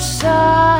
side.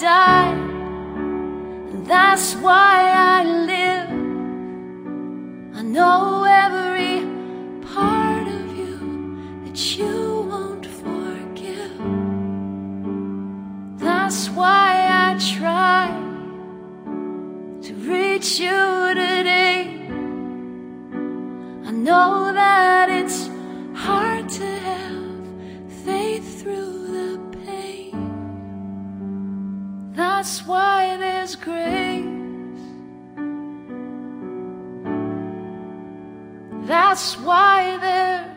die. That's why I live. I know every part of you that you won't forgive. That's why I try to reach you today. I know that That's why there's grace. That's why there's.